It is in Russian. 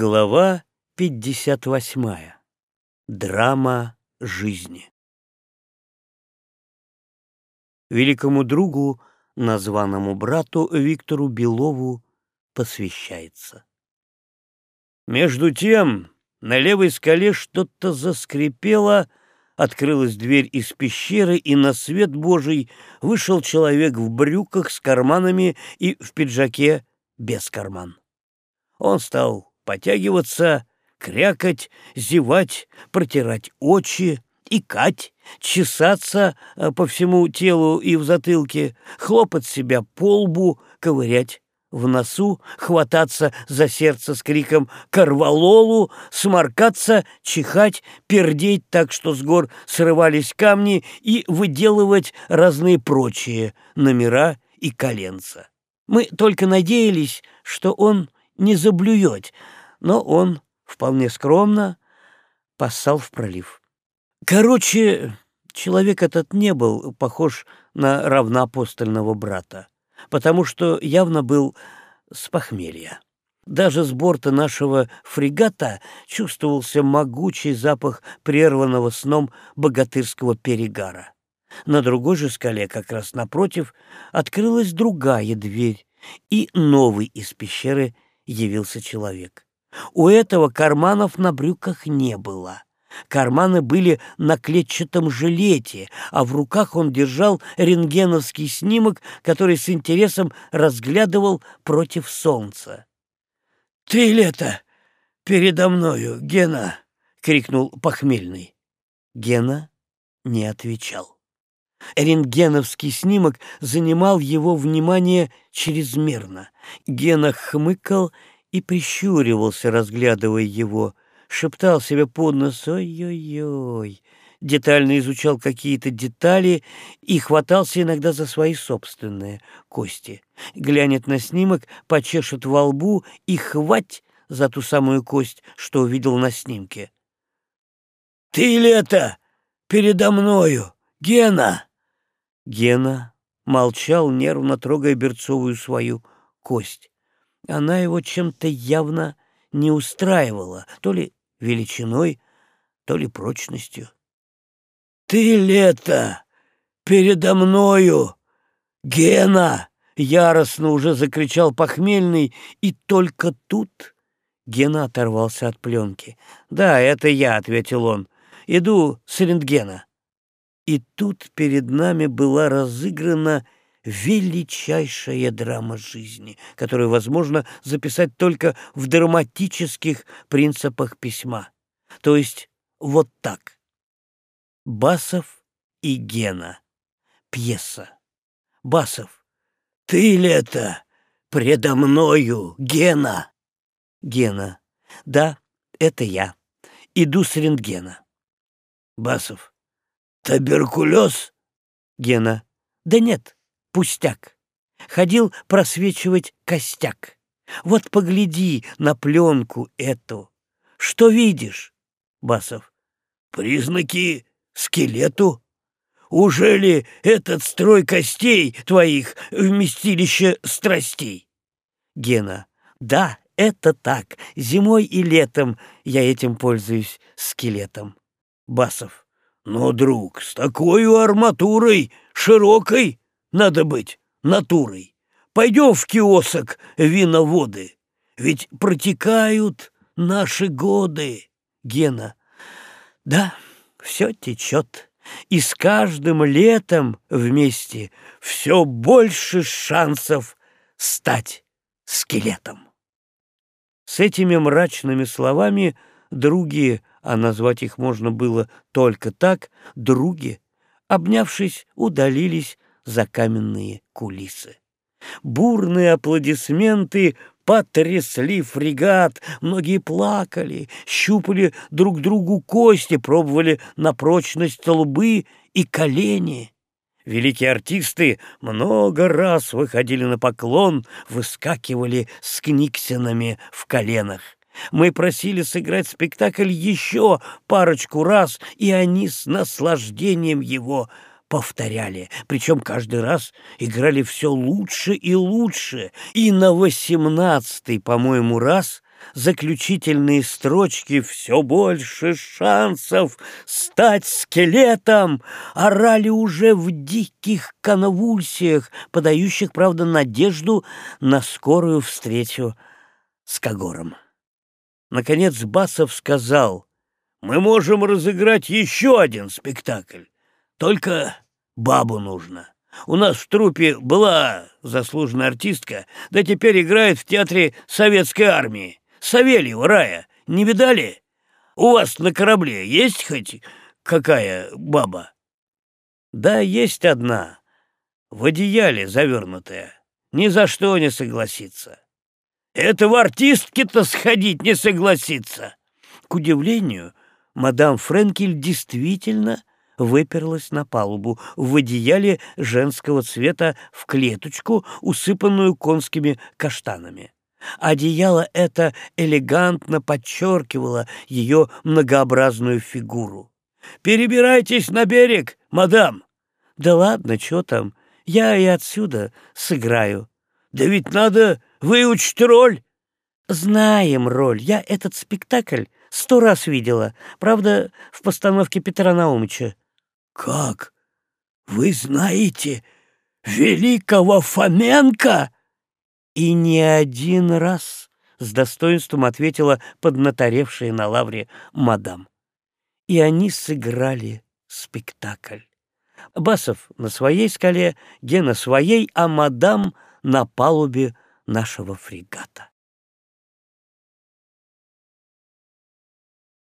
Глава 58. Драма жизни. Великому другу, названному брату Виктору Белову, посвящается. Между тем на левой скале что-то заскрипело, открылась дверь из пещеры, и на свет Божий вышел человек в брюках с карманами и в пиджаке без карман. Он стал потягиваться, крякать, зевать, протирать очи, икать, чесаться э, по всему телу и в затылке, хлопать себя по лбу, ковырять в носу, хвататься за сердце с криком «Карвалолу!», сморкаться, чихать, пердеть так, что с гор срывались камни и выделывать разные прочие номера и коленца. Мы только надеялись, что он не заблюет, но он вполне скромно поссал в пролив. Короче, человек этот не был похож на равноапостольного брата, потому что явно был с похмелья. Даже с борта нашего фрегата чувствовался могучий запах прерванного сном богатырского перегара. На другой же скале, как раз напротив, открылась другая дверь, и новый из пещеры явился человек. У этого карманов на брюках не было. Карманы были на клетчатом жилете, а в руках он держал рентгеновский снимок, который с интересом разглядывал против солнца. — Ты это передо мною, Гена? — крикнул похмельный. Гена не отвечал. Рентгеновский снимок занимал его внимание чрезмерно. Гена хмыкал и прищуривался, разглядывая его, шептал себе под нос «Ой-ой-ой», детально изучал какие-то детали и хватался иногда за свои собственные кости. Глянет на снимок, почешет во лбу и хвать за ту самую кость, что увидел на снимке. «Ты ли это передо мною, Гена?» Гена молчал, нервно трогая берцовую свою кость. Она его чем-то явно не устраивала, то ли величиной, то ли прочностью. «Ты, Лето, передо мною! Гена!» — яростно уже закричал похмельный, и только тут Гена оторвался от пленки. «Да, это я», — ответил он. «Иду с рентгена». И тут перед нами была разыграна величайшая драма жизни, которую возможно записать только в драматических принципах письма. То есть вот так. Басов и Гена. Пьеса. Басов. «Ты ли это предо мною, Гена?» Гена. «Да, это я. Иду с рентгена». Басов. «Туберкулез?» Гена. «Да нет, пустяк. Ходил просвечивать костяк. Вот погляди на пленку эту. Что видишь? Басов. Признаки скелету. Уже ли этот строй костей твоих вместилище страстей? Гена. Да, это так. Зимой и летом я этим пользуюсь скелетом. Басов. Но, друг, с такой арматурой широкой надо быть натурой. Пойдем в киосок виноводы, ведь протекают наши годы. Гена. Да, все течет, и с каждым летом вместе все больше шансов стать скелетом. С этими мрачными словами други, а назвать их можно было только так, други, обнявшись, удалились за каменные кулисы. Бурные аплодисменты потрясли фрегат, многие плакали, щупали друг другу кости, пробовали на прочность лбы и колени. Великие артисты много раз выходили на поклон, выскакивали с книгсинами в коленах. Мы просили сыграть спектакль еще парочку раз, и они с наслаждением его повторяли, причем каждый раз играли все лучше и лучше, и на восемнадцатый, по-моему, раз заключительные строчки «Все больше шансов стать скелетом» орали уже в диких конвульсиях, подающих, правда, надежду на скорую встречу с Кагором. Наконец Басов сказал, «Мы можем разыграть еще один спектакль, только бабу нужно». У нас в трупе была заслуженная артистка, да теперь играет в театре советской армии. Савельева Рая, не видали? У вас на корабле есть хоть какая баба? Да, есть одна, в одеяле завернутая. Ни за что не согласится. Это в артистке-то сходить не согласится. К удивлению, мадам Френкель действительно выперлась на палубу в одеяле женского цвета в клеточку, усыпанную конскими каштанами. Одеяло это элегантно подчеркивало ее многообразную фигуру. «Перебирайтесь на берег, мадам!» «Да ладно, что там, я и отсюда сыграю». «Да ведь надо выучить роль!» «Знаем роль, я этот спектакль сто раз видела, правда, в постановке Петра Наумыча». «Как? Вы знаете великого Фоменко?» «И не один раз», — с достоинством ответила поднаторевшая на лавре мадам. И они сыграли спектакль. Басов на своей скале, Гена своей, а мадам на палубе нашего фрегата.